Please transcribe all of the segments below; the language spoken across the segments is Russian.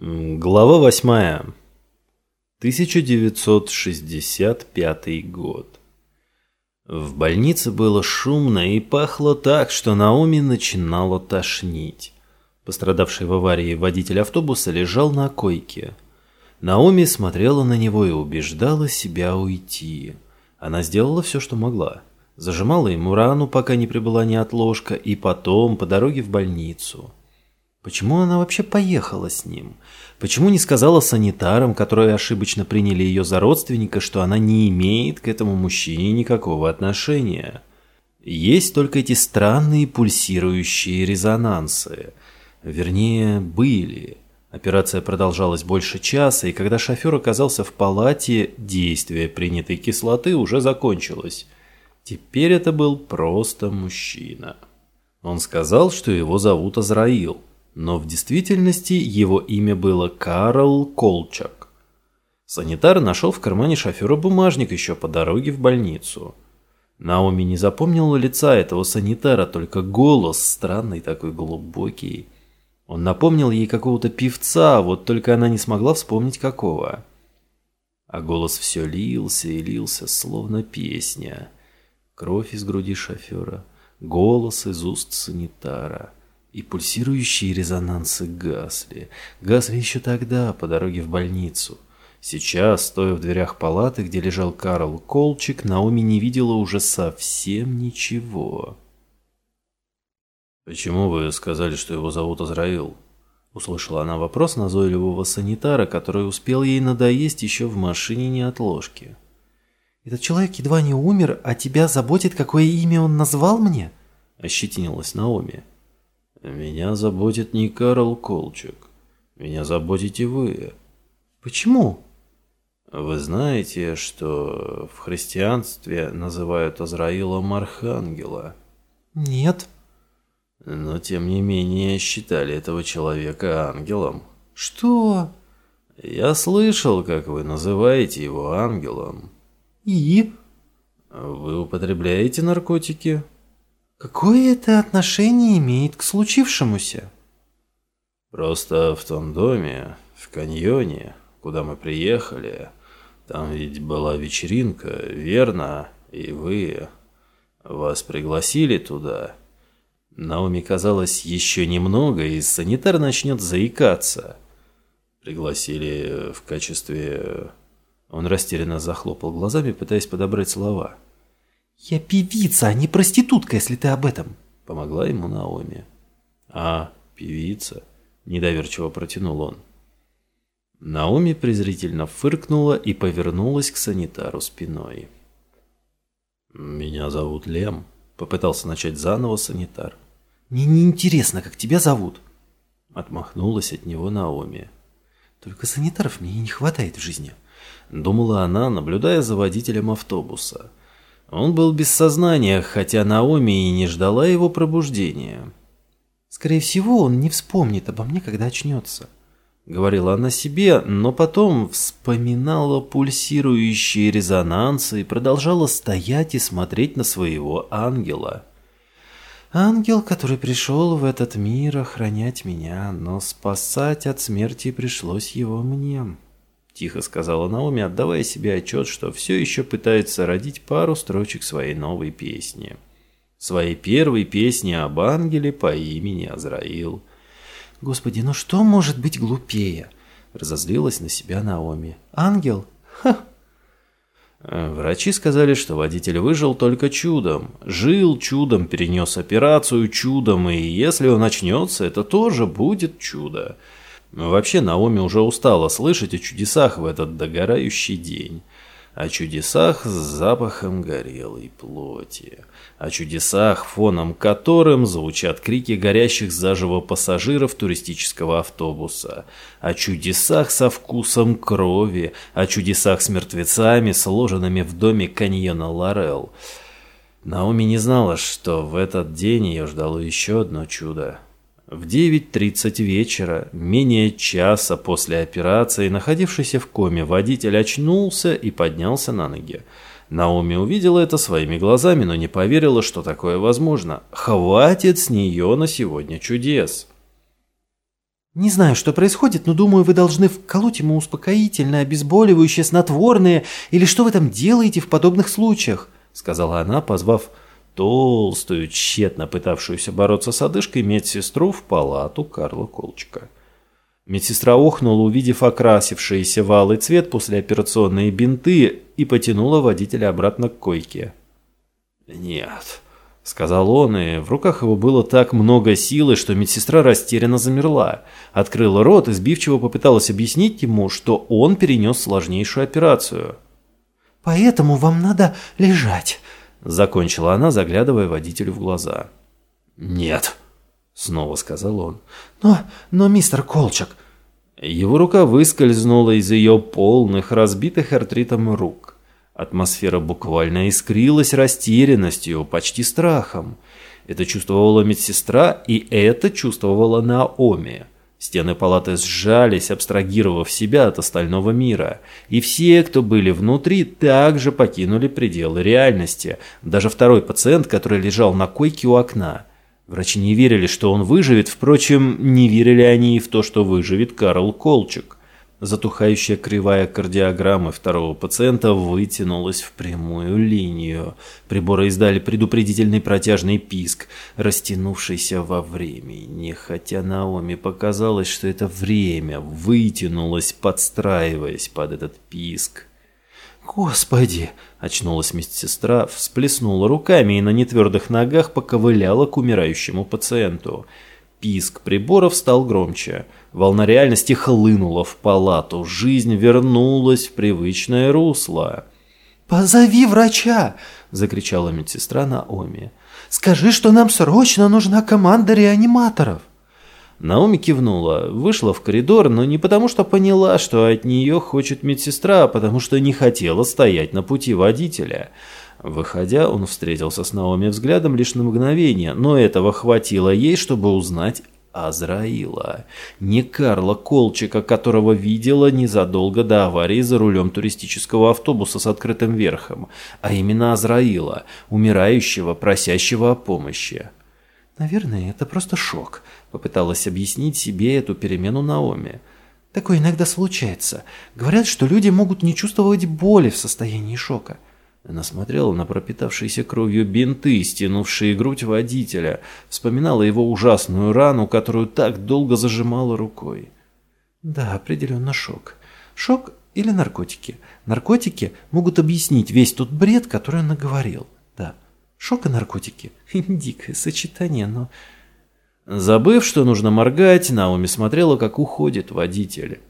Глава восьмая. 1965 год. В больнице было шумно и пахло так, что Наоми начинало тошнить. Пострадавший в аварии водитель автобуса лежал на койке. Наоми смотрела на него и убеждала себя уйти. Она сделала все, что могла. Зажимала ему рану, пока не прибыла неотложка, и потом по дороге в больницу – Почему она вообще поехала с ним? Почему не сказала санитарам, которые ошибочно приняли ее за родственника, что она не имеет к этому мужчине никакого отношения? Есть только эти странные пульсирующие резонансы. Вернее, были. Операция продолжалась больше часа, и когда шофер оказался в палате, действие принятой кислоты уже закончилось. Теперь это был просто мужчина. Он сказал, что его зовут Азраил но в действительности его имя было Карл Колчак. Санитар нашел в кармане шофера бумажник еще по дороге в больницу. Наоми не запомнила лица этого санитара, только голос странный такой глубокий. Он напомнил ей какого-то певца, вот только она не смогла вспомнить какого. А голос все лился и лился, словно песня. Кровь из груди шофера, голос из уст санитара — и пульсирующие резонансы гасли. Гасли еще тогда, по дороге в больницу. Сейчас, стоя в дверях палаты, где лежал Карл Колчик, Наоми не видела уже совсем ничего. «Почему вы сказали, что его зовут Азраил?» Услышала она вопрос назойливого санитара, который успел ей надоесть еще в машине неотложки. «Этот человек едва не умер, а тебя заботит, какое имя он назвал мне?» Ощетинилась Наоми. Меня заботит не Карл Колчак. Меня заботите вы. Почему? Вы знаете, что в христианстве называют Азраилом Архангела? Нет. Но тем не менее считали этого человека ангелом. Что? Я слышал, как вы называете его ангелом. И? Вы употребляете наркотики? Какое это отношение имеет к случившемуся? Просто в том доме, в каньоне, куда мы приехали, там ведь была вечеринка, верно? И вы... Вас пригласили туда. Наоми казалось еще немного, и санитар начнет заикаться. Пригласили в качестве... Он растерянно захлопал глазами, пытаясь подобрать слова. «Я певица, а не проститутка, если ты об этом», — помогла ему Наоми. «А, певица», — недоверчиво протянул он. Наоми презрительно фыркнула и повернулась к санитару спиной. «Меня зовут Лем», — попытался начать заново санитар. «Мне не интересно, как тебя зовут», — отмахнулась от него Наоми. «Только санитаров мне и не хватает в жизни», — думала она, наблюдая за водителем автобуса — он был без сознания, хотя Наоми и не ждала его пробуждения. «Скорее всего, он не вспомнит обо мне, когда очнется», — говорила она себе, но потом вспоминала пульсирующие резонансы и продолжала стоять и смотреть на своего ангела. «Ангел, который пришел в этот мир охранять меня, но спасать от смерти пришлось его мне». Тихо сказала Наоми, отдавая себе отчет, что все еще пытается родить пару строчек своей новой песни. Своей первой песни об ангеле по имени Азраил. «Господи, ну что может быть глупее?» Разозлилась на себя Наоми. «Ангел? Ха!» Врачи сказали, что водитель выжил только чудом. Жил чудом, перенес операцию чудом, и если он очнется, это тоже будет чудо. Вообще Наоми уже устала слышать о чудесах в этот догорающий день. О чудесах с запахом горелой плоти. О чудесах, фоном которым звучат крики горящих заживо пассажиров туристического автобуса. О чудесах со вкусом крови. О чудесах с мертвецами, сложенными в доме каньона Лорел. Наоми не знала, что в этот день ее ждало еще одно чудо. В 9.30 вечера, менее часа после операции, находившийся в коме водитель очнулся и поднялся на ноги. Наоми увидела это своими глазами, но не поверила, что такое возможно. Хватит с нее на сегодня чудес. «Не знаю, что происходит, но думаю, вы должны вколоть ему успокоительное, обезболивающее, снотворное, или что вы там делаете в подобных случаях?» сказала она, позвав толстую, тщетно пытавшуюся бороться с одышкой медсестру в палату Карла Колчика. Медсестра охнула, увидев окрасившиеся в алый цвет послеоперационные бинты, и потянула водителя обратно к койке. «Нет», — сказал он, и в руках его было так много силы, что медсестра растерянно замерла, открыла рот и сбивчиво попыталась объяснить ему, что он перенес сложнейшую операцию. «Поэтому вам надо лежать», — закончила она, заглядывая водителю в глаза. «Нет», снова сказал он. Но, но, мистер Колчак... Его рука выскользнула из ее полных, разбитых артритом рук. Атмосфера буквально искрилась растерянностью, почти страхом. Это чувствовала медсестра, и это чувствовала Наоми. Стены палаты сжались, абстрагировав себя от остального мира. И все, кто были внутри, также покинули пределы реальности. Даже второй пациент, который лежал на койке у окна. Врачи не верили, что он выживет, впрочем, не верили они и в то, что выживет Карл Колчик. Затухающая кривая кардиограммы второго пациента вытянулась в прямую линию. Приборы издали предупредительный протяжный писк, растянувшийся во времени, хотя Наоми показалось, что это время вытянулось, подстраиваясь под этот писк. «Господи!» – очнулась медсестра, всплеснула руками и на нетвердых ногах поковыляла к умирающему пациенту. Писк приборов стал громче. Волна реальности хлынула в палату. Жизнь вернулась в привычное русло. «Позови врача!» – закричала медсестра Наоми. «Скажи, что нам срочно нужна команда реаниматоров!» Наоми кивнула, вышла в коридор, но не потому, что поняла, что от нее хочет медсестра, а потому что не хотела стоять на пути водителя. Выходя, он встретился с Наоми взглядом лишь на мгновение, но этого хватило ей, чтобы узнать Азраила. Не Карла Колчика, которого видела незадолго до аварии за рулем туристического автобуса с открытым верхом, а именно Азраила, умирающего, просящего о помощи. «Наверное, это просто шок», — попыталась объяснить себе эту перемену Наоми. «Такое иногда случается. Говорят, что люди могут не чувствовать боли в состоянии шока». Она смотрела на пропитавшиеся кровью бинты, стянувшие грудь водителя, вспоминала его ужасную рану, которую так долго зажимала рукой. «Да, определенно шок. Шок или наркотики. Наркотики могут объяснить весь тот бред, который он наговорил. Да, Шок и наркотики. Дикое сочетание, но... Забыв, что нужно моргать, Наоми смотрела, как уходит водитель.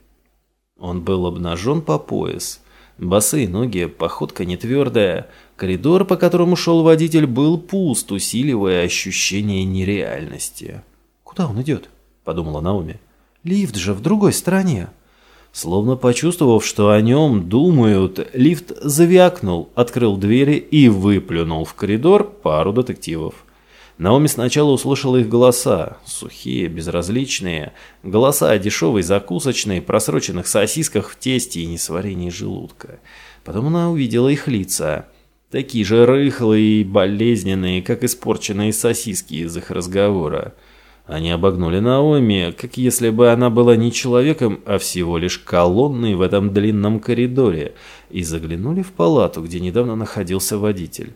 Он был обнажен по пояс. Босые ноги, походка не твердая. Коридор, по которому шел водитель, был пуст, усиливая ощущение нереальности. «Куда он идет?» – подумала Наоми. «Лифт же в другой стороне». Словно почувствовав, что о нем думают, лифт завякнул, открыл двери и выплюнул в коридор пару детективов. Наоми сначала услышала их голоса, сухие, безразличные, голоса о дешевой закусочной, просроченных сосисках в тесте и несварении желудка. Потом она увидела их лица, такие же рыхлые и болезненные, как испорченные сосиски из их разговора. Они обогнули Наоми, как если бы она была не человеком, а всего лишь колонной в этом длинном коридоре, и заглянули в палату, где недавно находился водитель.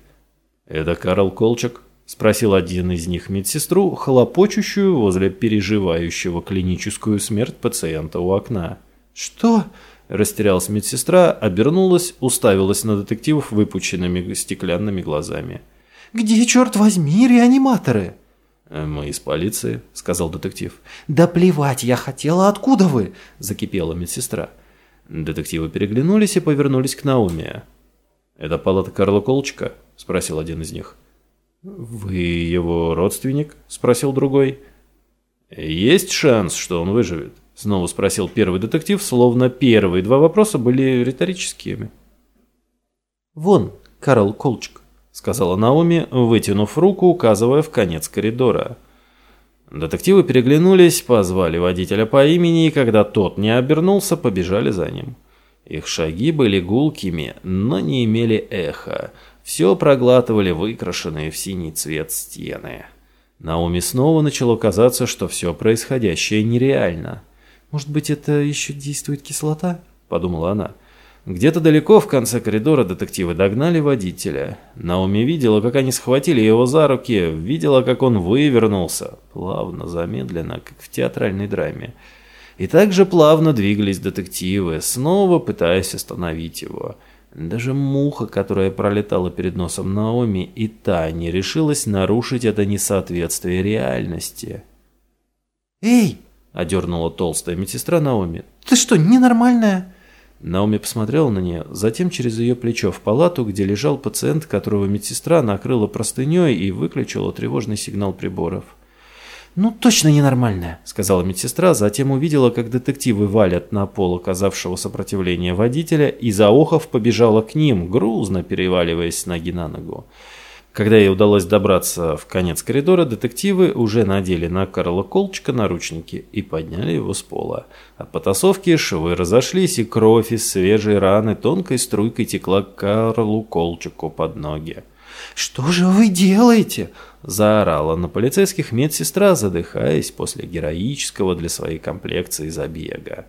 «Это Карл Колчак?» – спросил один из них медсестру, хлопочущую возле переживающего клиническую смерть пациента у окна. «Что?» – растерялась медсестра, обернулась, уставилась на детективов выпученными стеклянными глазами. «Где, черт возьми, реаниматоры?» Э, «Мы из полиции», — сказал детектив. «Да плевать, я хотела, откуда вы?» — закипела медсестра. Детективы переглянулись и повернулись к Науме. «Это палата Карла Колчика?» — спросил один из них. «Вы его родственник?» — спросил другой. «Есть шанс, что он выживет?» — снова спросил первый детектив, словно первые два вопроса были риторическими. «Вон, Карл Колчик», сказала Наоми, вытянув руку, указывая в конец коридора. Детективы переглянулись, позвали водителя по имени, и когда тот не обернулся, побежали за ним. Их шаги были гулкими, но не имели эха. Все проглатывали выкрашенные в синий цвет стены. Наоми снова начало казаться, что все происходящее нереально. «Может быть, это еще действует кислота?» – подумала она. Где-то далеко в конце коридора детективы догнали водителя. Наоми видела, как они схватили его за руки, видела, как он вывернулся, плавно, замедленно, как в театральной драме. И также плавно двигались детективы, снова пытаясь остановить его. Даже муха, которая пролетала перед носом Наоми, и та не решилась нарушить это несоответствие реальности. «Эй!» – одернула толстая медсестра Наоми. «Ты что, ненормальная?» Наоми посмотрела на нее, затем через ее плечо в палату, где лежал пациент, которого медсестра накрыла простыней и выключила тревожный сигнал приборов. «Ну, точно ненормальная», — сказала медсестра, затем увидела, как детективы валят на пол оказавшего сопротивления водителя и, заохов, побежала к ним, грузно переваливаясь с ноги на ногу. Когда ей удалось добраться в конец коридора, детективы уже надели на Карла Колчика наручники и подняли его с пола. От потасовки швы разошлись, и кровь из свежей раны тонкой струйкой текла Карлу Колчику под ноги. «Что же вы делаете?» – заорала на полицейских медсестра, задыхаясь после героического для своей комплекции забега.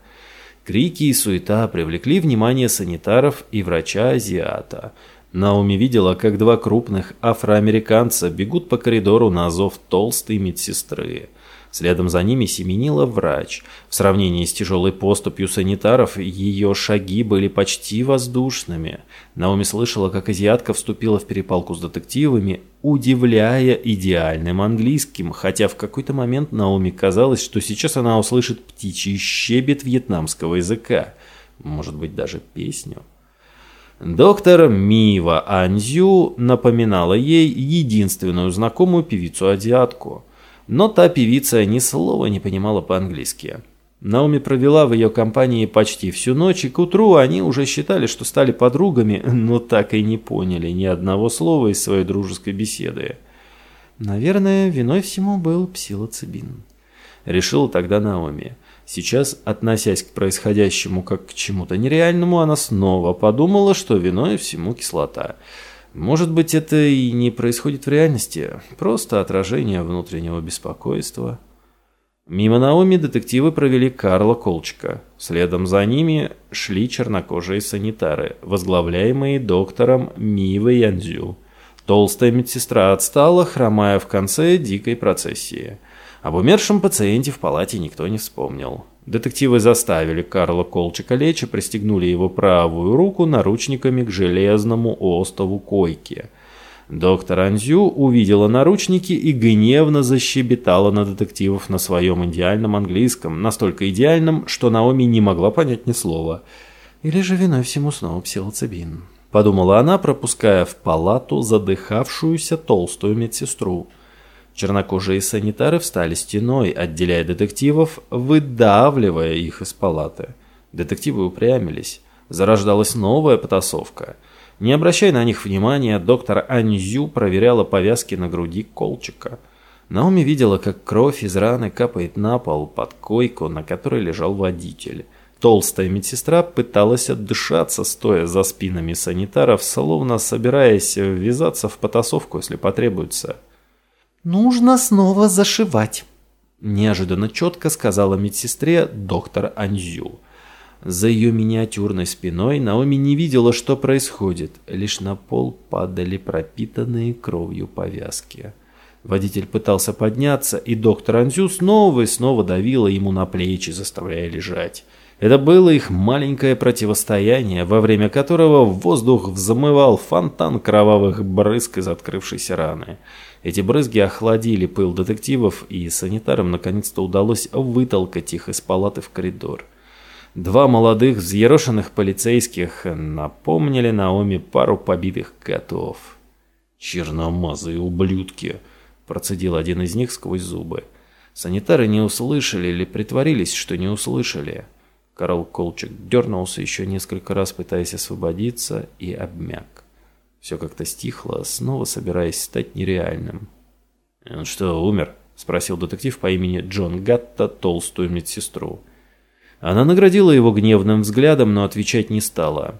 Крики и суета привлекли внимание санитаров и врача-азиата – Науми видела, как два крупных афроамериканца бегут по коридору на зов толстой медсестры. Следом за ними семенила врач. В сравнении с тяжелой поступью санитаров, ее шаги были почти воздушными. Науми слышала, как азиатка вступила в перепалку с детективами, удивляя идеальным английским, хотя в какой-то момент Науми казалось, что сейчас она услышит птичий щебет вьетнамского языка. Может быть, даже песню. Доктор Мива Анзю напоминала ей единственную знакомую певицу-азиатку. Но та певица ни слова не понимала по-английски. Наоми провела в ее компании почти всю ночь, и к утру они уже считали, что стали подругами, но так и не поняли ни одного слова из своей дружеской беседы. Наверное, виной всему был псилоцибин. Решила тогда Наоми. Сейчас, относясь к происходящему как к чему-то нереальному, она снова подумала, что виной всему кислота. Может быть, это и не происходит в реальности, просто отражение внутреннего беспокойства. Мимо Наоми детективы провели Карла Колчика. Следом за ними шли чернокожие санитары, возглавляемые доктором Мивой Янзю. Толстая медсестра отстала, хромая в конце дикой процессии – об умершем пациенте в палате никто не вспомнил. Детективы заставили Карла Колчика лечь и пристегнули его правую руку наручниками к железному остову койки. Доктор Анзю увидела наручники и гневно защебетала на детективов на своем идеальном английском, настолько идеальном, что Наоми не могла понять ни слова. «Или же виной всему снова псилоцибин», — подумала она, пропуская в палату задыхавшуюся толстую медсестру. Чернокожие санитары встали стеной, отделяя детективов, выдавливая их из палаты. Детективы упрямились. Зарождалась новая потасовка. Не обращая на них внимания, доктор Аньзю проверяла повязки на груди Колчика. Наоми видела, как кровь из раны капает на пол под койку, на которой лежал водитель. Толстая медсестра пыталась отдышаться, стоя за спинами санитаров, словно собираясь ввязаться в потасовку, если потребуется. «Нужно снова зашивать», – неожиданно четко сказала медсестре доктор Анзю. За ее миниатюрной спиной Наоми не видела, что происходит, лишь на пол падали пропитанные кровью повязки. Водитель пытался подняться, и доктор Анзю снова и снова давила ему на плечи, заставляя лежать. Это было их маленькое противостояние, во время которого в воздух взмывал фонтан кровавых брызг из открывшейся раны. Эти брызги охладили пыл детективов, и санитарам наконец-то удалось вытолкать их из палаты в коридор. Два молодых взъерошенных полицейских напомнили Наоми пару побитых котов. «Черномазые ублюдки!» – процедил один из них сквозь зубы. Санитары не услышали или притворились, что не услышали. Карл Колчик дернулся еще несколько раз, пытаясь освободиться, и обмяк. Все как-то стихло, снова собираясь стать нереальным. «Он что, умер?» – спросил детектив по имени Джон Гатта толстую медсестру. Она наградила его гневным взглядом, но отвечать не стала.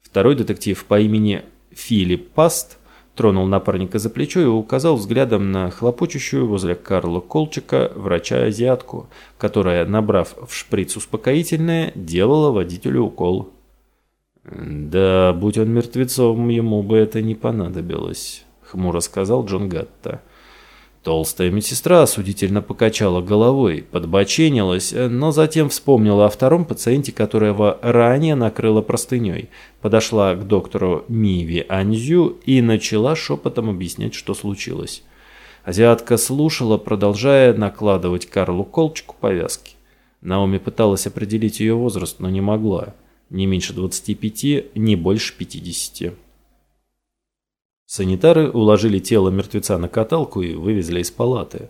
Второй детектив по имени Филипп Паст тронул напарника за плечо и указал взглядом на хлопочущую возле Карла Колчика врача-азиатку, которая, набрав в шприц успокоительное, делала водителю укол. «Да, будь он мертвецом, ему бы это не понадобилось», — хмуро сказал Джон Гатта. Толстая медсестра осудительно покачала головой, подбоченилась, но затем вспомнила о втором пациенте, которого ранее накрыла простыней, подошла к доктору Миви Анзю и начала шепотом объяснять, что случилось. Азиатка слушала, продолжая накладывать Карлу Колчику повязки. Наоми пыталась определить ее возраст, но не могла. Не меньше 25, не больше 50. Санитары уложили тело мертвеца на каталку и вывезли из палаты.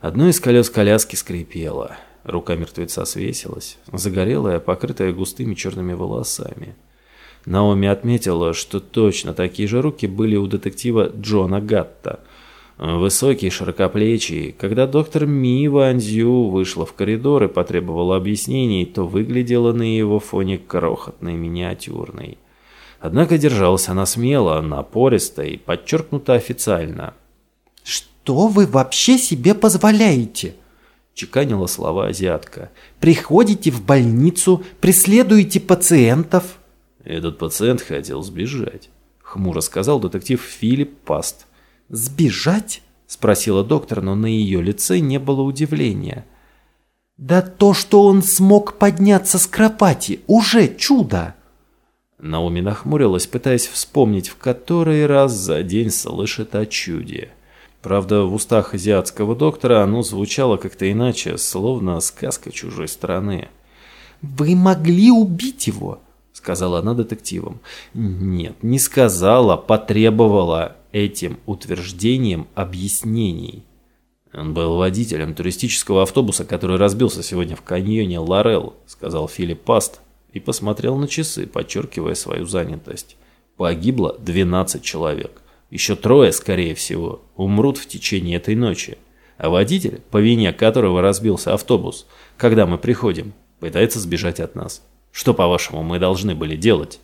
Одно из колес коляски скрипело. Рука мертвеца свесилась, загорелая, покрытая густыми черными волосами. Наоми отметила, что точно такие же руки были у детектива Джона Гатта. Высокий, широкоплечий. Когда доктор Ми Ванзю вышла в коридор и потребовала объяснений, то выглядела на его фоне крохотной, миниатюрной. Однако держалась она смело, напористо и подчеркнуто официально. «Что вы вообще себе позволяете?» чеканила слова азиатка. «Приходите в больницу, преследуете пациентов». «Этот пациент хотел сбежать», — хмуро сказал детектив Филипп Паст. «Сбежать?» — спросила доктор, но на ее лице не было удивления. «Да то, что он смог подняться с кровати, уже чудо!» Науми нахмурилась, пытаясь вспомнить, в который раз за день слышит о чуде. Правда, в устах азиатского доктора оно звучало как-то иначе, словно сказка чужой страны. «Вы могли убить его», — сказала она детективам. Нет, не сказала, потребовала этим утверждением объяснений. Он был водителем туристического автобуса, который разбился сегодня в каньоне Лорел, сказал Филипп Паст, и посмотрел на часы, подчеркивая свою занятость. Погибло 12 человек. Еще трое, скорее всего, умрут в течение этой ночи. А водитель, по вине которого разбился автобус, когда мы приходим, пытается сбежать от нас. Что, по-вашему, мы должны были делать?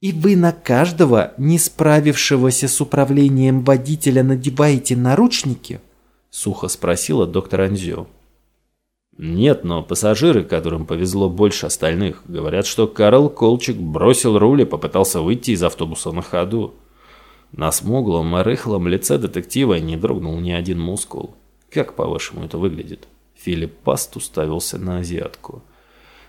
«И вы на каждого, не справившегося с управлением водителя, надеваете наручники?» — сухо спросила доктор Анзё. Нет, но пассажиры, которым повезло больше остальных, говорят, что Карл Колчик бросил руль и попытался выйти из автобуса на ходу. На смуглом и рыхлом лице детектива не дрогнул ни один мускул. Как, по-вашему, это выглядит? Филипп Паст уставился на азиатку.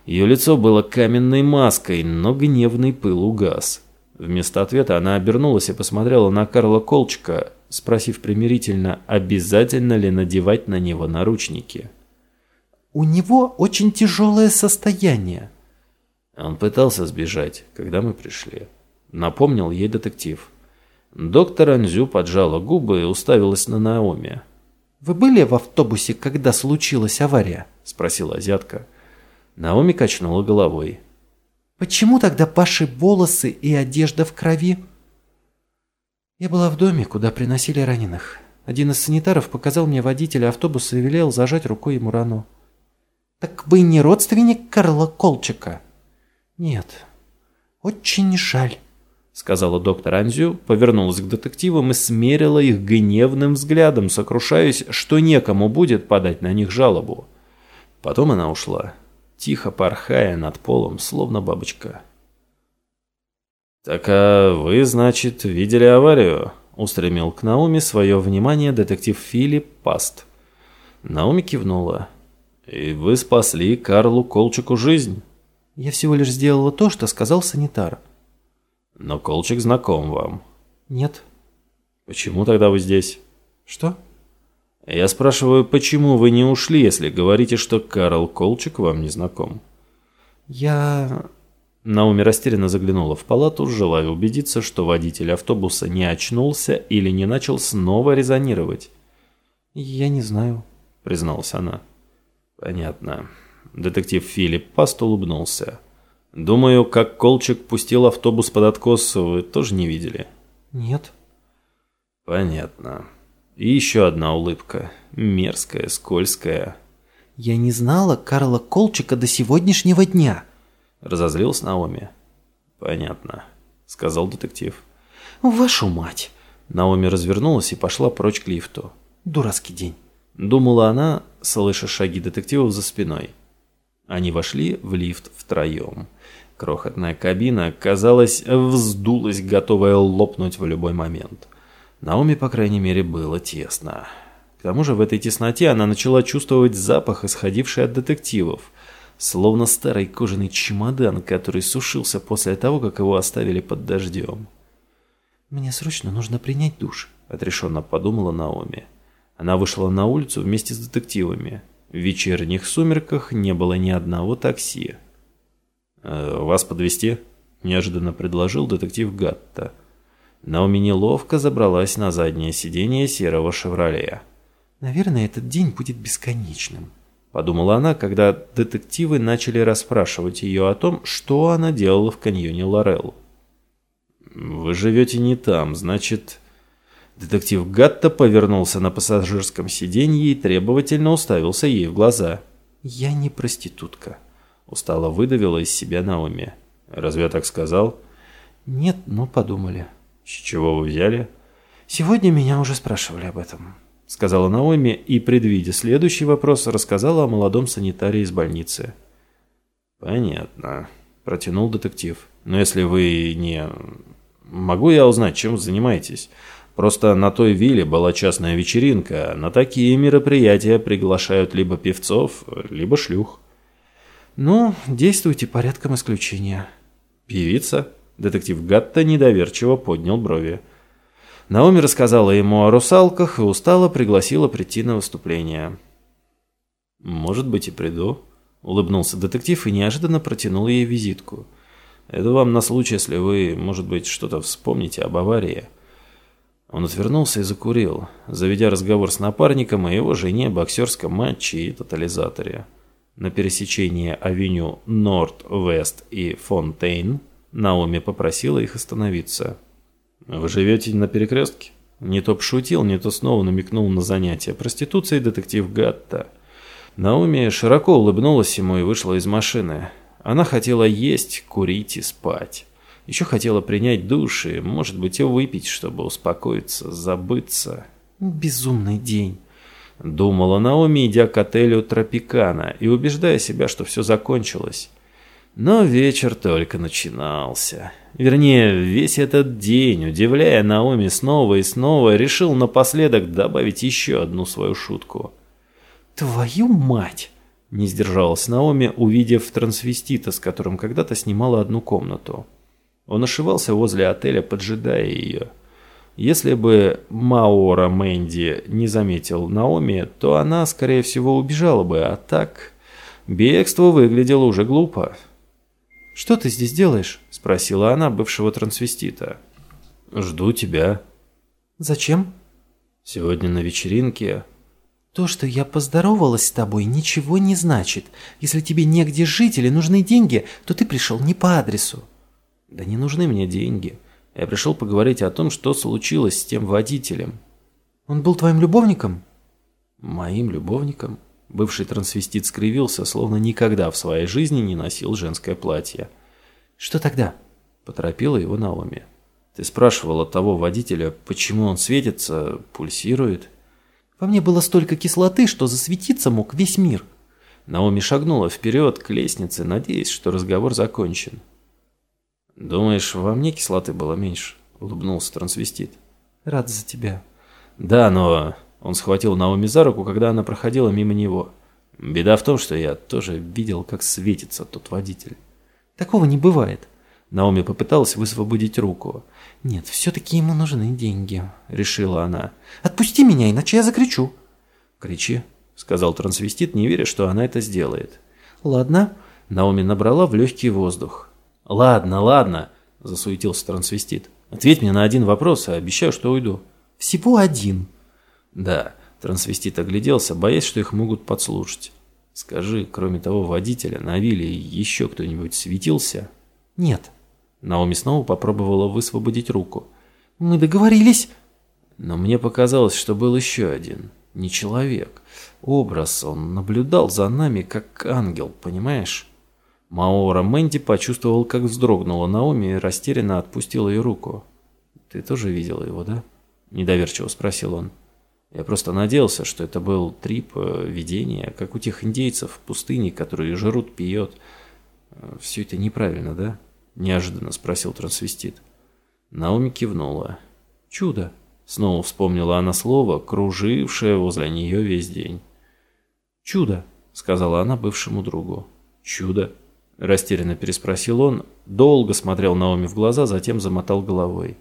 Ее лицо было каменной маской, но гневный пыл угас. Вместо ответа она обернулась и посмотрела на Карла Колчика, спросив примирительно, обязательно ли надевать на него наручники. У него очень тяжелое состояние. Он пытался сбежать, когда мы пришли. Напомнил ей детектив. Доктор Анзю поджала губы и уставилась на Наоми. «Вы были в автобусе, когда случилась авария?» – спросила азиатка. Наоми качнула головой. «Почему тогда ваши волосы и одежда в крови?» «Я была в доме, куда приносили раненых. Один из санитаров показал мне водителя автобуса и велел зажать рукой ему рану. «Так вы не родственник Карла Колчика?» «Нет, очень жаль», — сказала доктор Анзю, повернулась к детективам и смерила их гневным взглядом, сокрушаясь, что некому будет подать на них жалобу. Потом она ушла, тихо порхая над полом, словно бабочка. «Так а вы, значит, видели аварию?» — устремил к Науме свое внимание детектив Филипп Паст. Науми кивнула. «И вы спасли Карлу Колчику жизнь?» «Я всего лишь сделала то, что сказал санитар». «Но Колчик знаком вам?» «Нет». «Почему тогда вы здесь?» «Что?» «Я спрашиваю, почему вы не ушли, если говорите, что Карл Колчик вам не знаком?» «Я...» Науми растерянно заглянула в палату, желая убедиться, что водитель автобуса не очнулся или не начал снова резонировать. «Я не знаю», — призналась она. Понятно. Детектив Филипп Паст улыбнулся. Думаю, как Колчик пустил автобус под откос, вы тоже не видели? Нет. Понятно. И еще одна улыбка. Мерзкая, скользкая. Я не знала Карла Колчика до сегодняшнего дня. Разозлился Наоми. Понятно, сказал детектив. Вашу мать!» Наоми развернулась и пошла прочь к лифту. «Дурацкий день!» Думала она, слыша шаги детективов за спиной. Они вошли в лифт втроем. Крохотная кабина, казалось, вздулась, готовая лопнуть в любой момент. Наоми, по крайней мере, было тесно. К тому же в этой тесноте она начала чувствовать запах, исходивший от детективов. Словно старый кожаный чемодан, который сушился после того, как его оставили под дождем. «Мне срочно нужно принять душ», — отрешенно подумала Наоми. Она вышла на улицу вместе с детективами. В вечерних сумерках не было ни одного такси. «Э, «Вас подвести? неожиданно предложил детектив Гатта. Наоми неловко забралась на заднее сиденье серого «Шевроле». «Наверное, этот день будет бесконечным», — подумала она, когда детективы начали расспрашивать ее о том, что она делала в каньоне Лорелл. «Вы живете не там, значит...» Детектив Гатта повернулся на пассажирском сиденье и требовательно уставился ей в глаза. «Я не проститутка», — устало выдавила из себя Наоми. «Разве я так сказал?» «Нет, но подумали». «С чего вы взяли?» «Сегодня меня уже спрашивали об этом», — сказала Наоми и, предвидя следующий вопрос, рассказала о молодом санитаре из больницы. «Понятно», — протянул детектив. «Но если вы не... Могу я узнать, чем вы занимаетесь?» Просто на той вилле была частная вечеринка. На такие мероприятия приглашают либо певцов, либо шлюх. Ну, действуйте порядком исключения. Певица? Детектив Гатта недоверчиво поднял брови. Наоми рассказала ему о русалках и устало пригласила прийти на выступление. «Может быть, и приду», — улыбнулся детектив и неожиданно протянул ей визитку. «Это вам на случай, если вы, может быть, что-то вспомните об аварии». Он отвернулся и закурил, заведя разговор с напарником о его жене, боксерском матче и тотализаторе. На пересечении авеню Норт, Вест и Фонтейн Наоми попросила их остановиться. «Вы живете на перекрестке?» Не то пошутил, не то снова намекнул на занятия проституцией детектив Гатта. Наоми широко улыбнулась ему и вышла из машины. Она хотела есть, курить и спать. Еще хотела принять душ и, может быть, и выпить, чтобы успокоиться, забыться. Безумный день. Думала Наоми, идя к отелю Тропикана и убеждая себя, что все закончилось. Но вечер только начинался. Вернее, весь этот день, удивляя Наоми снова и снова, решил напоследок добавить еще одну свою шутку. «Твою мать!» – не сдержалась Наоми, увидев трансвестита, с которым когда-то снимала одну комнату. Он ошивался возле отеля, поджидая ее. Если бы Маора Мэнди не заметил Наоми, то она, скорее всего, убежала бы, а так... Бегство выглядело уже глупо. «Что ты здесь делаешь?» – спросила она бывшего трансвестита. «Жду тебя». «Зачем?» «Сегодня на вечеринке». «То, что я поздоровалась с тобой, ничего не значит. Если тебе негде жить или нужны деньги, то ты пришел не по адресу». Да не нужны мне деньги. Я пришел поговорить о том, что случилось с тем водителем. Он был твоим любовником? Моим любовником? Бывший трансвестит скривился, словно никогда в своей жизни не носил женское платье. Что тогда? Поторопила его Наоми. Ты спрашивала того водителя, почему он светится, пульсирует? Во мне было столько кислоты, что засветиться мог весь мир. Наоми шагнула вперед к лестнице, надеясь, что разговор закончен. «Думаешь, во мне кислоты было меньше?» — улыбнулся трансвестит. «Рад за тебя». «Да, но...» Он схватил Наоми за руку, когда она проходила мимо него. «Беда в том, что я тоже видел, как светится тот водитель». «Такого не бывает». Наоми попыталась высвободить руку. «Нет, все-таки ему нужны деньги», — решила она. «Отпусти меня, иначе я закричу». «Кричи», — сказал трансвестит, не веря, что она это сделает. «Ладно». Наоми набрала в легкий воздух. «Ладно, ладно», – засуетился трансвестит. «Ответь мне на один вопрос, а обещаю, что уйду». «Всего один». «Да», – трансвестит огляделся, боясь, что их могут подслушать. «Скажи, кроме того водителя, на вилле еще кто-нибудь светился?» «Нет». Наоми снова попробовала высвободить руку. «Мы договорились». Но мне показалось, что был еще один. Не человек. Образ, он наблюдал за нами, как ангел, понимаешь? Маора Мэнди почувствовал, как вздрогнула Наоми и растерянно отпустил ее руку. Ты тоже видела его, да? Недоверчиво спросил он. Я просто надеялся, что это был трип э, видения, как у тех индейцев в пустыне, которые жрут, пьет. Э, Все это неправильно, да? Неожиданно спросил трансвестит. Наоми кивнула. Чудо. Снова вспомнила она слово, кружившее возле нее весь день. «Чудо», — сказала она бывшему другу. «Чудо?» — растерянно переспросил он, долго смотрел Наоми в глаза, затем замотал головой.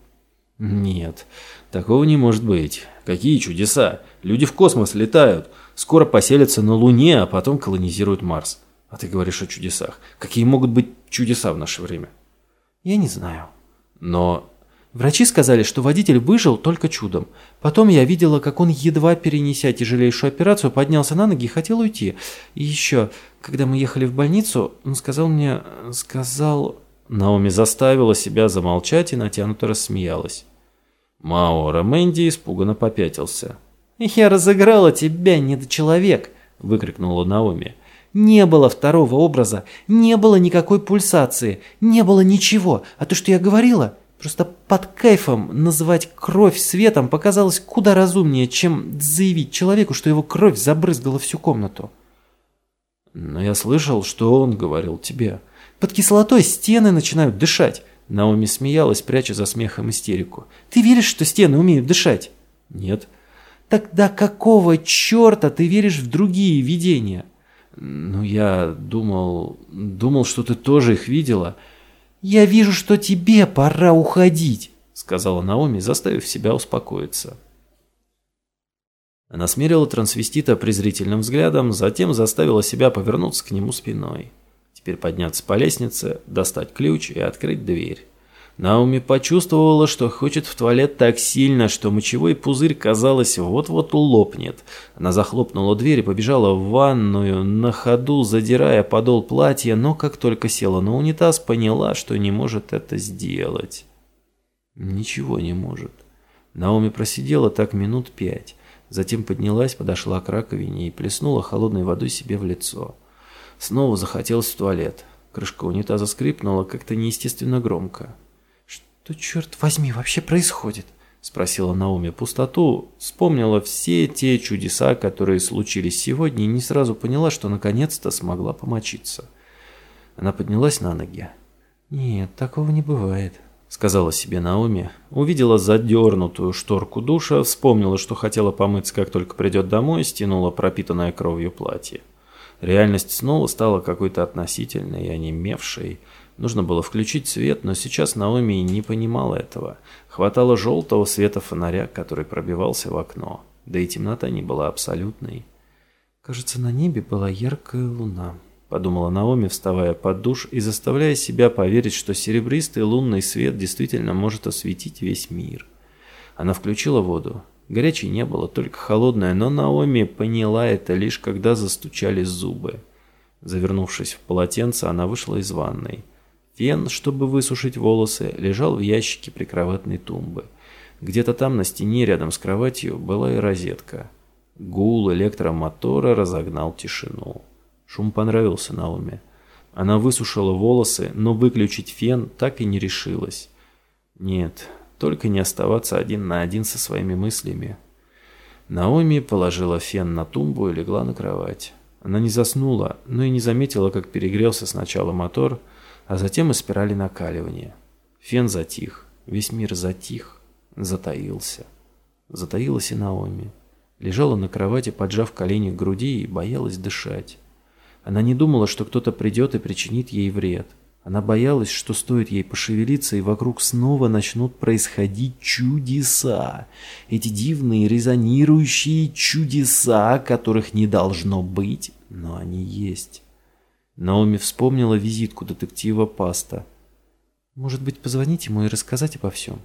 «Нет, такого не может быть. Какие чудеса! Люди в космос летают, скоро поселятся на Луне, а потом колонизируют Марс. А ты говоришь о чудесах. Какие могут быть чудеса в наше время?» «Я не знаю». «Но Врачи сказали, что водитель выжил только чудом. Потом я видела, как он, едва перенеся тяжелейшую операцию, поднялся на ноги и хотел уйти. И еще, когда мы ехали в больницу, он сказал мне... сказал... Наоми заставила себя замолчать и натянуто рассмеялась. Маора Мэнди испуганно попятился. «Я разыграла тебя, недочеловек!» – выкрикнула Наоми. «Не было второго образа, не было никакой пульсации, не было ничего. А то, что я говорила, Просто под кайфом называть кровь светом показалось куда разумнее, чем заявить человеку, что его кровь забрызгала всю комнату. Но я слышал, что он говорил тебе. Под кислотой стены начинают дышать. Наоми смеялась, пряча за смехом истерику. Ты веришь, что стены умеют дышать? Нет. Тогда какого черта ты веришь в другие видения? Ну, я думал... Думал, что ты тоже их видела. «Я вижу, что тебе пора уходить», — сказала Наоми, заставив себя успокоиться. Она смерила трансвестита презрительным взглядом, затем заставила себя повернуться к нему спиной. Теперь подняться по лестнице, достать ключ и открыть дверь. Науми почувствовала, что хочет в туалет так сильно, что мочевой пузырь, казалось, вот-вот лопнет. Она захлопнула дверь и побежала в ванную, на ходу задирая подол платья, но как только села на унитаз, поняла, что не может это сделать. Ничего не может. Науми просидела так минут пять. Затем поднялась, подошла к раковине и плеснула холодной водой себе в лицо. Снова захотелось в туалет. Крышка унитаза скрипнула как-то неестественно громко. «Что, черт возьми, вообще происходит?» – спросила Наоми пустоту, вспомнила все те чудеса, которые случились сегодня, и не сразу поняла, что наконец-то смогла помочиться. Она поднялась на ноги. «Нет, такого не бывает», — сказала себе Наоми. Увидела задернутую шторку душа, вспомнила, что хотела помыться, как только придет домой, стянула пропитанное кровью платье. Реальность снова стала какой-то относительной и онемевшей, Нужно было включить свет, но сейчас Наоми не понимала этого. Хватало желтого света фонаря, который пробивался в окно. Да и темнота не была абсолютной. «Кажется, на небе была яркая луна», — подумала Наоми, вставая под душ и заставляя себя поверить, что серебристый лунный свет действительно может осветить весь мир. Она включила воду. Горячей не было, только холодная, но Наоми поняла это лишь когда застучали зубы. Завернувшись в полотенце, она вышла из ванной. Фен, чтобы высушить волосы, лежал в ящике прикроватной тумбы. Где-то там на стене рядом с кроватью была и розетка. Гул электромотора разогнал тишину. Шум понравился Науме. Она высушила волосы, но выключить фен так и не решилась. Нет, только не оставаться один на один со своими мыслями. Наоми положила фен на тумбу и легла на кровать. Она не заснула, но и не заметила, как перегрелся сначала мотор, а затем и спирали накаливания. Фен затих, весь мир затих, затаился. Затаилась и Наоми. Лежала на кровати, поджав колени к груди и боялась дышать. Она не думала, что кто-то придет и причинит ей вред. Она боялась, что стоит ей пошевелиться, и вокруг снова начнут происходить чудеса. Эти дивные резонирующие чудеса, которых не должно быть, но они есть. Наоми вспомнила визитку детектива Паста. «Может быть, позвонить ему и рассказать обо всем?»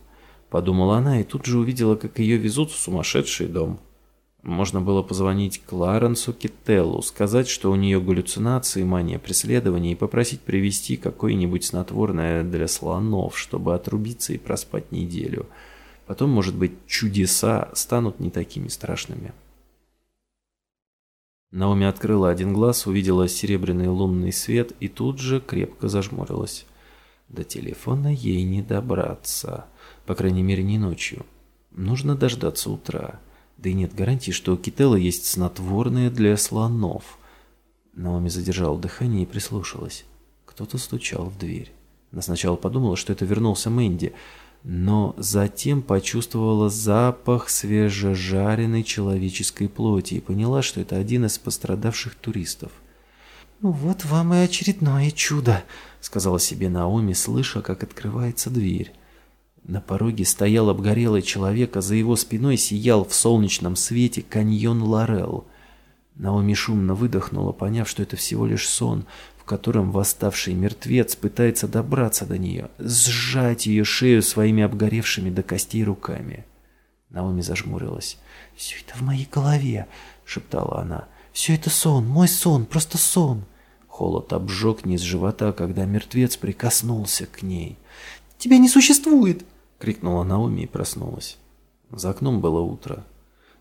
Подумала она и тут же увидела, как ее везут в сумасшедший дом. Можно было позвонить Кларенсу Кителлу, сказать, что у нее галлюцинации, мания преследования, и попросить привезти какое-нибудь снотворное для слонов, чтобы отрубиться и проспать неделю. Потом, может быть, чудеса станут не такими страшными. Наоми открыла один глаз, увидела серебряный лунный свет и тут же крепко зажмурилась. До телефона ей не добраться, по крайней мере не ночью. Нужно дождаться утра. Да и нет гарантии, что у Кителла есть снотворное для слонов. Наоми задержала дыхание и прислушалась. Кто-то стучал в дверь. Она сначала подумала, что это вернулся Мэнди, но затем почувствовала запах свежежаренной человеческой плоти и поняла, что это один из пострадавших туристов. «Ну вот вам и очередное чудо», — сказала себе Наоми, слыша, как открывается дверь. На пороге стоял обгорелый человек, а за его спиной сиял в солнечном свете каньон Лорел. Наоми шумно выдохнула, поняв, что это всего лишь сон, в котором восставший мертвец пытается добраться до нее, сжать ее шею своими обгоревшими до костей руками. Наоми зажмурилась. «Все это в моей голове», — шептала она. «Все это сон, мой сон, просто сон». Холод обжег низ живота, когда мертвец прикоснулся к ней. «Тебя не существует!» — крикнула Наоми и проснулась. За окном было утро.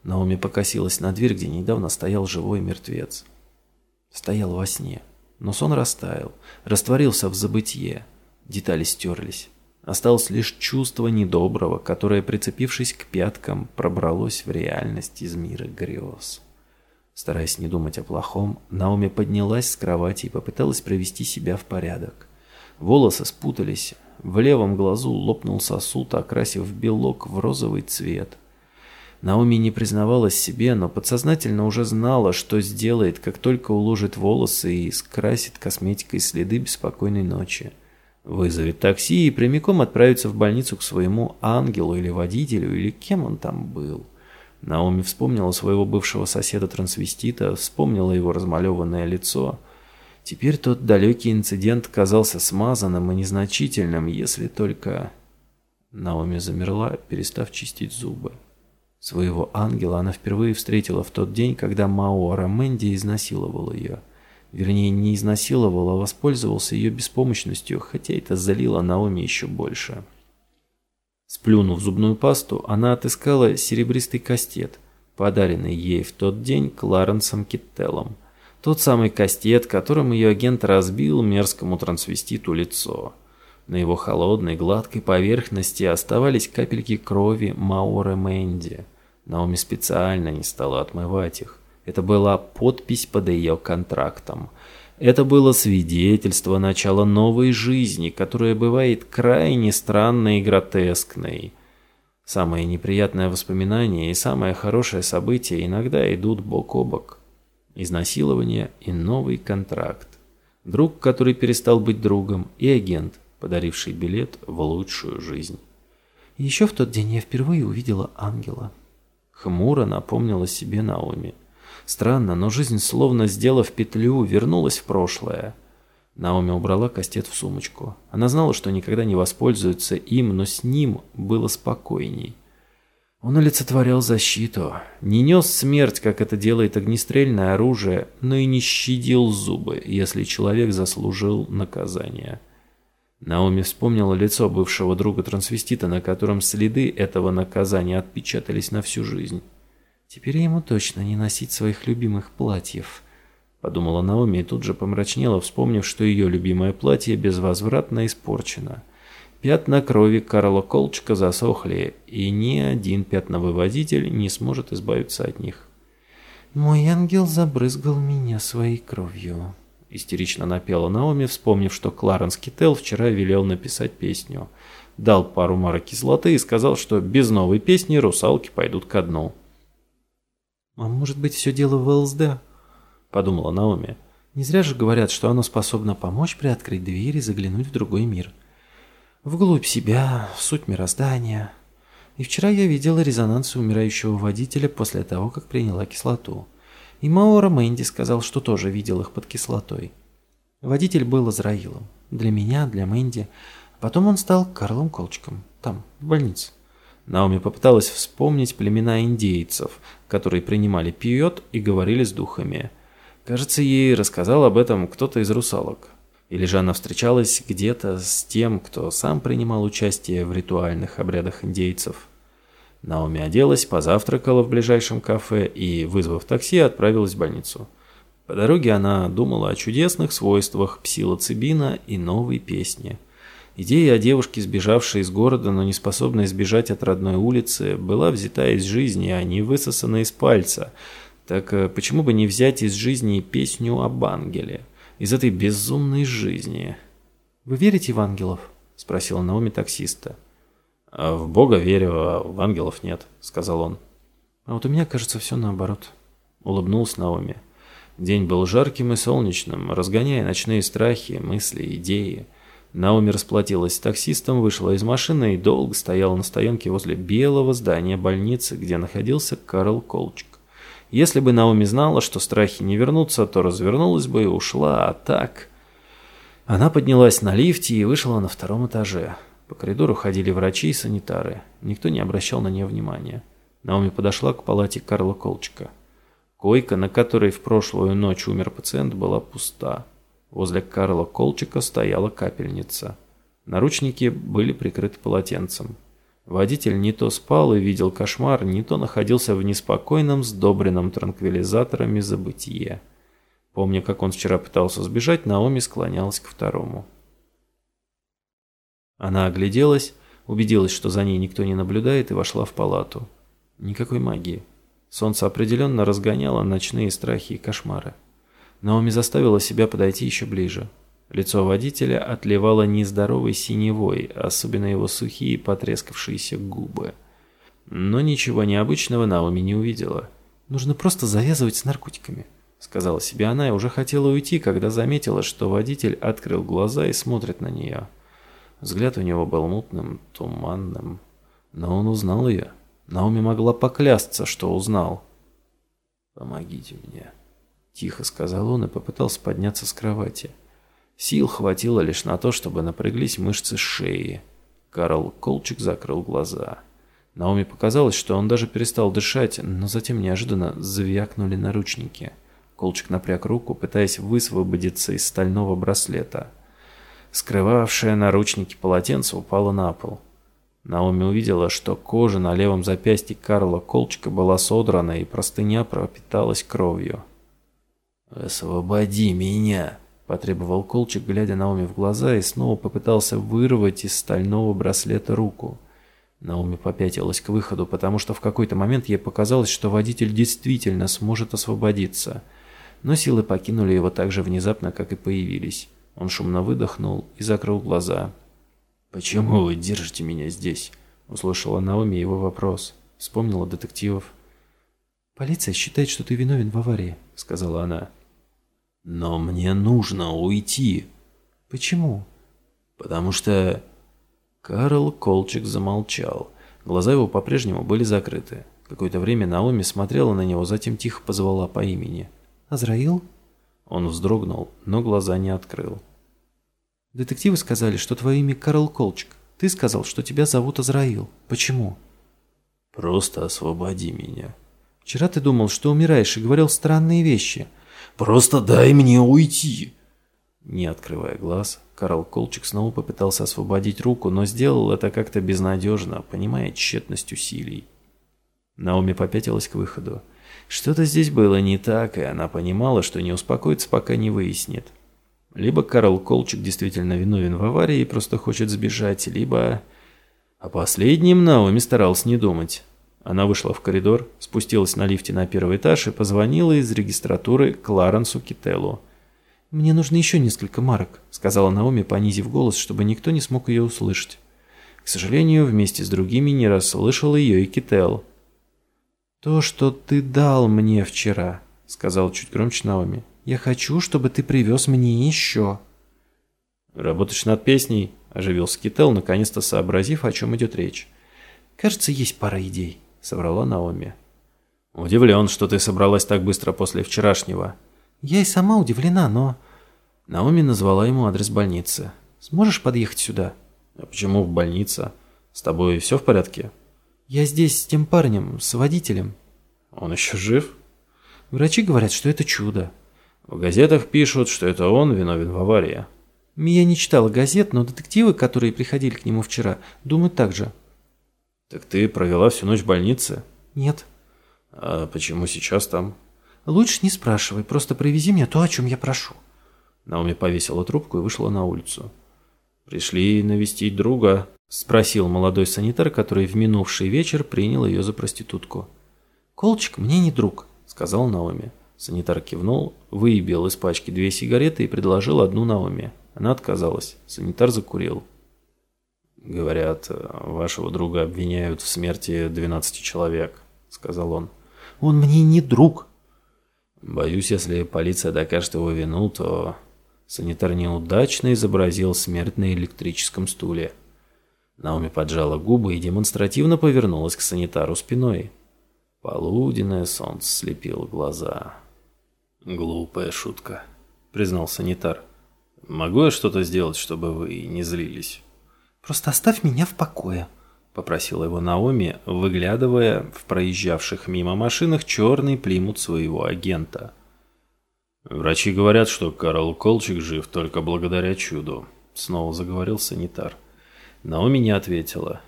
Наоми покосилась на дверь, где недавно стоял живой мертвец. Стоял во сне, но сон растаял, растворился в забытье. Детали стерлись. Осталось лишь чувство недоброго, которое, прицепившись к пяткам, пробралось в реальность из мира грез. Стараясь не думать о плохом, Наоми поднялась с кровати и попыталась привести себя в порядок. Волосы спутались, в левом глазу лопнул сосуд, окрасив белок в розовый цвет – Наоми не признавалась себе, но подсознательно уже знала, что сделает, как только уложит волосы и скрасит косметикой следы беспокойной ночи. Вызовет такси и прямиком отправится в больницу к своему ангелу или водителю, или кем он там был. Наоми вспомнила своего бывшего соседа-трансвестита, вспомнила его размалеванное лицо. Теперь тот далекий инцидент казался смазанным и незначительным, если только... Наоми замерла, перестав чистить зубы. Своего ангела она впервые встретила в тот день, когда Маора Мэнди изнасиловал ее. Вернее, не изнасиловал, а воспользовался ее беспомощностью, хотя это залило Наоми еще больше. Сплюнув зубную пасту, она отыскала серебристый кастет, подаренный ей в тот день Кларенсом Киттеллом. Тот самый кастет, которым ее агент разбил мерзкому трансвеститу лицо. На его холодной, гладкой поверхности оставались капельки крови Мауры Мэнди. Наоми специально не стала отмывать их. Это была подпись под ее контрактом. Это было свидетельство начала новой жизни, которая бывает крайне странной и гротескной. Самое неприятное воспоминание и самое хорошее событие иногда идут бок о бок. Изнасилование и новый контракт. Друг, который перестал быть другом, и агент – подаривший билет в лучшую жизнь. еще в тот день я впервые увидела ангела. Хмуро напомнила себе Наоми. Странно, но жизнь, словно сделав петлю, вернулась в прошлое. Наоми убрала кастет в сумочку. Она знала, что никогда не воспользуется им, но с ним было спокойней. Он олицетворял защиту, не нес смерть, как это делает огнестрельное оружие, но и не щадил зубы, если человек заслужил наказание. Наоми вспомнила лицо бывшего друга-трансвестита, на котором следы этого наказания отпечатались на всю жизнь. «Теперь ему точно не носить своих любимых платьев», — подумала Наоми и тут же помрачнела, вспомнив, что ее любимое платье безвозвратно испорчено. Пятна крови Карла Колчика засохли, и ни один пятновыводитель не сможет избавиться от них. «Мой ангел забрызгал меня своей кровью», — истерично напела Наоми, вспомнив, что Кларенс Киттелл вчера велел написать песню. Дал пару марок кислоты и сказал, что без новой песни русалки пойдут ко дну. «А может быть, все дело в ЛСД?» — подумала Наоми. «Не зря же говорят, что оно способно помочь приоткрыть дверь и заглянуть в другой мир. Вглубь себя, в суть мироздания. И вчера я видела резонанс умирающего водителя после того, как приняла кислоту». И Маора Мэнди сказал, что тоже видел их под кислотой. Водитель был Израилом. Для меня, для Мэнди. Потом он стал Карлом Колчиком. Там, в больнице. Наоми попыталась вспомнить племена индейцев, которые принимали пьет и говорили с духами. Кажется, ей рассказал об этом кто-то из русалок. Или же она встречалась где-то с тем, кто сам принимал участие в ритуальных обрядах индейцев. Наоми оделась, позавтракала в ближайшем кафе и, вызвав такси, отправилась в больницу. По дороге она думала о чудесных свойствах псилоцибина и новой песни. Идея о девушке, сбежавшей из города, но не способной сбежать от родной улицы, была взята из жизни, а не высосана из пальца. Так э, почему бы не взять из жизни песню об ангеле? Из этой безумной жизни. «Вы верите в ангелов?» – спросила Наоми таксиста. «А «В Бога верю, а в ангелов нет», – сказал он. «А вот у меня, кажется, все наоборот», – улыбнулась Наоми. День был жарким и солнечным, разгоняя ночные страхи, мысли, идеи. Наоми расплатилась с таксистом, вышла из машины и долго стояла на стоянке возле белого здания больницы, где находился Карл Колчик. Если бы Наоми знала, что страхи не вернутся, то развернулась бы и ушла, а так... Она поднялась на лифте и вышла на втором этаже. По коридору ходили врачи и санитары. Никто не обращал на нее внимания. Наоми подошла к палате Карла Колчика. Койка, на которой в прошлую ночь умер пациент, была пуста. Возле Карла Колчика стояла капельница. Наручники были прикрыты полотенцем. Водитель не то спал и видел кошмар, не то находился в неспокойном, сдобренном транквилизаторами забытие. Помня, как он вчера пытался сбежать, Наоми склонялась к второму. Она огляделась, убедилась, что за ней никто не наблюдает, и вошла в палату. Никакой магии. Солнце определенно разгоняло ночные страхи и кошмары. Наоми заставила себя подойти еще ближе. Лицо водителя отливало нездоровой синевой, особенно его сухие потрескавшиеся губы. Но ничего необычного Наоми не увидела. «Нужно просто завязывать с наркотиками», — сказала себе она и уже хотела уйти, когда заметила, что водитель открыл глаза и смотрит на нее. Взгляд у него был мутным, туманным, но он узнал ее. Наоми могла поклясться, что узнал. «Помогите мне», — тихо сказал он и попытался подняться с кровати. Сил хватило лишь на то, чтобы напряглись мышцы шеи. Карл Колчик закрыл глаза. Наоми показалось, что он даже перестал дышать, но затем неожиданно звякнули наручники. Колчик напряг руку, пытаясь высвободиться из стального браслета. Скрывавшее наручники полотенце упало на пол. Наоми увидела, что кожа на левом запястье Карла Колчика была содрана и простыня пропиталась кровью. «Освободи меня!» Потребовал Колчик, глядя Наоми в глаза, и снова попытался вырвать из стального браслета руку. Наоми попятилась к выходу, потому что в какой-то момент ей показалось, что водитель действительно сможет освободиться. Но силы покинули его так же внезапно, как и появились. Он шумно выдохнул и закрыл глаза. «Почему вы держите меня здесь?» – услышала Наоми его вопрос. Вспомнила детективов. «Полиция считает, что ты виновен в аварии», – сказала она. Но мне нужно уйти. Почему? Потому что... Карл Колчик замолчал. Глаза его по-прежнему были закрыты. Какое-то время Наоми смотрела на него, затем тихо позвала по имени. «Азраил?» Он вздрогнул, но глаза не открыл. «Детективы сказали, что твое имя Карл Колчик. Ты сказал, что тебя зовут Азраил. Почему?» «Просто освободи меня». «Вчера ты думал, что умираешь и говорил странные вещи. Просто дай мне уйти!» Не открывая глаз, Карл Колчик снова попытался освободить руку, но сделал это как-то безнадежно, понимая тщетность усилий. Наоми попятилась к выходу. Что-то здесь было не так, и она понимала, что не успокоится, пока не выяснит. Либо Карл Колчик действительно виновен в аварии и просто хочет сбежать, либо... О последнем Наоми старался не думать. Она вышла в коридор, спустилась на лифте на первый этаж и позвонила из регистратуры Кларенсу Кителлу. «Мне нужно еще несколько марок», — сказала Наоми, понизив голос, чтобы никто не смог ее услышать. К сожалению, вместе с другими не расслышал ее и Кител. «То, что ты дал мне вчера», — сказал чуть громче Наоми. «Я хочу, чтобы ты привез мне еще». «Работаешь над песней?» – оживился Кител, наконец-то сообразив, о чем идет речь. «Кажется, есть пара идей». — соврала Наоми. «Удивлен, что ты собралась так быстро после вчерашнего». «Я и сама удивлена, но...» Наоми назвала ему адрес больницы. «Сможешь подъехать сюда?» «А почему в больнице? С тобой все в порядке?» «Я здесь с тем парнем, с водителем». «Он еще жив?» «Врачи говорят, что это чудо». «В газетах пишут, что это он виновен в аварии». «Я не читала газет, но детективы, которые приходили к нему вчера, думают так же». «Так ты провела всю ночь в больнице?» «Нет». «А почему сейчас там?» «Лучше не спрашивай, просто привези мне то, о чем я прошу». Наоми повесила трубку и вышла на улицу. «Пришли навестить друга», — спросил молодой санитар, который в минувший вечер принял ее за проститутку. «Колчик мне не друг», — сказал Наоми. Санитар кивнул, выебил из пачки две сигареты и предложил одну Наоми. Она отказалась. Санитар закурил. «Говорят, вашего друга обвиняют в смерти 12 человек», — сказал он. «Он мне не друг». «Боюсь, если полиция докажет его вину, то...» Санитар неудачно изобразил смерть на электрическом стуле. Наоми поджала губы и демонстративно повернулась к санитару спиной. Полуденное солнце слепило глаза. «Глупая шутка», — признал санитар. «Могу я что-то сделать, чтобы вы не злились?» «Просто оставь меня в покое», — попросила его Наоми, выглядывая в проезжавших мимо машинах черный плимут своего агента. «Врачи говорят, что Карл Колчик жив только благодаря чуду», — снова заговорил санитар. Наоми не ответила.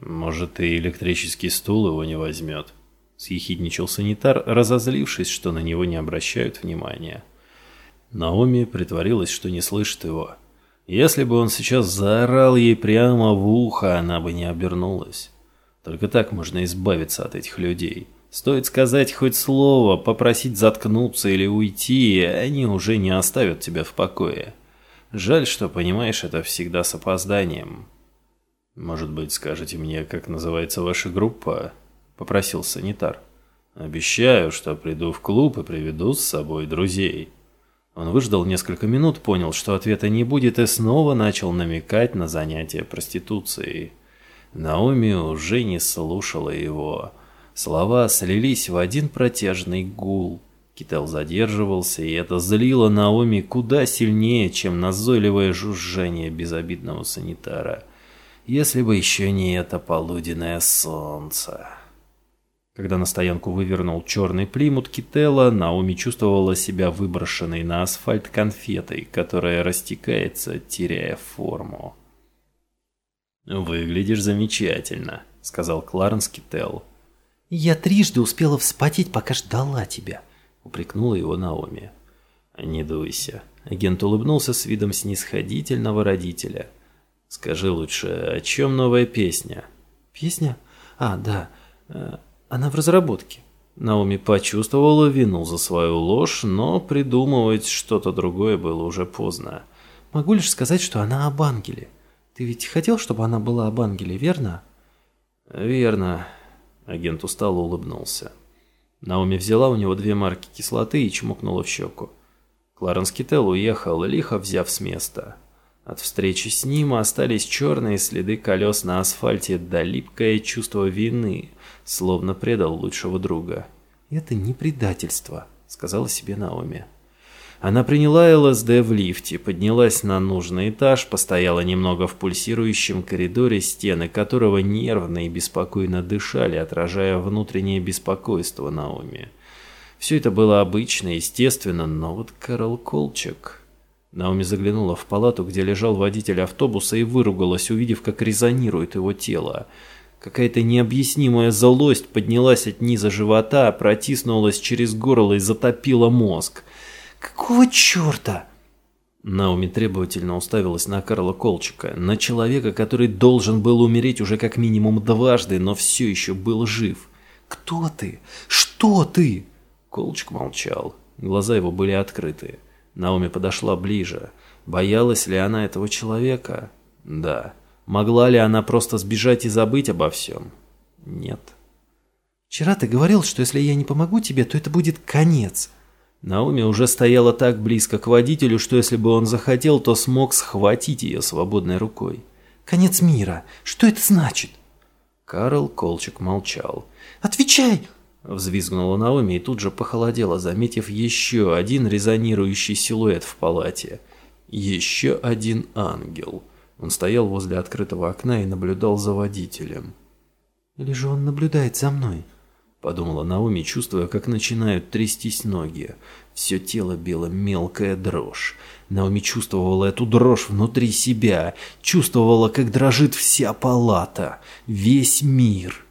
«Может, и электрический стул его не возьмет?» Съехидничал санитар, разозлившись, что на него не обращают внимания. Наоми притворилась, что не слышит его. Если бы он сейчас заорал ей прямо в ухо, она бы не обернулась. Только так можно избавиться от этих людей. Стоит сказать хоть слово, попросить заткнуться или уйти, и они уже не оставят тебя в покое. Жаль, что понимаешь это всегда с опозданием. Может быть, скажете мне, как называется ваша группа? — попросил санитар. «Обещаю, что приду в клуб и приведу с собой друзей». Он выждал несколько минут, понял, что ответа не будет, и снова начал намекать на занятия проституцией. Наоми уже не слушала его. Слова слились в один протяжный гул. Кител задерживался, и это злило Наоми куда сильнее, чем назойливое жужжание безобидного санитара. Если бы еще не это полуденное солнце. Когда на стоянку вывернул черный плимут Кителла, Наоми чувствовала себя выброшенной на асфальт конфетой, которая растекается, теряя форму. «Выглядишь замечательно», — сказал Кларенс Кителл. «Я трижды успела вспотеть, пока ждала тебя», — упрекнула его Наоми. «Не дуйся». Агент улыбнулся с видом снисходительного родителя. «Скажи лучше, о чем новая песня?» «Песня? А, да. Она в разработке. Наоми почувствовала вину за свою ложь, но придумывать что-то другое было уже поздно. Могу лишь сказать, что она об ангеле. Ты ведь хотел, чтобы она была об ангеле, верно? Верно. Агент устало улыбнулся. Наоми взяла у него две марки кислоты и чмокнула в щеку. Кларенс Киттелл уехал, лихо взяв с места. От встречи с ним остались черные следы колес на асфальте, да липкое чувство вины, словно предал лучшего друга. «Это не предательство», — сказала себе Наоми. Она приняла ЛСД в лифте, поднялась на нужный этаж, постояла немного в пульсирующем коридоре, стены которого нервно и беспокойно дышали, отражая внутреннее беспокойство Наоми. Все это было обычно, естественно, но вот Карл Колчак... Наоми заглянула в палату, где лежал водитель автобуса и выругалась, увидев, как резонирует его тело. Какая-то необъяснимая злость поднялась от низа живота, протиснулась через горло и затопила мозг. «Какого черта?» Наоми требовательно уставилась на Карла Колчика, на человека, который должен был умереть уже как минимум дважды, но все еще был жив. «Кто ты? Что ты?» Колчик молчал. Глаза его были открыты. Наоми подошла ближе. Боялась ли она этого человека? Да. Могла ли она просто сбежать и забыть обо всем? Нет. «Вчера ты говорил, что если я не помогу тебе, то это будет конец». Наоми уже стояла так близко к водителю, что если бы он захотел, то смог схватить ее свободной рукой. «Конец мира! Что это значит?» Карл Колчик молчал. «Отвечай!» Взвизгнула Наоми и тут же похолодела, заметив еще один резонирующий силуэт в палате. Еще один ангел. Он стоял возле открытого окна и наблюдал за водителем. «Или же он наблюдает за мной?» Подумала Наоми, чувствуя, как начинают трястись ноги. Все тело било мелкая дрожь. Наоми чувствовала эту дрожь внутри себя. Чувствовала, как дрожит вся палата. Весь мир.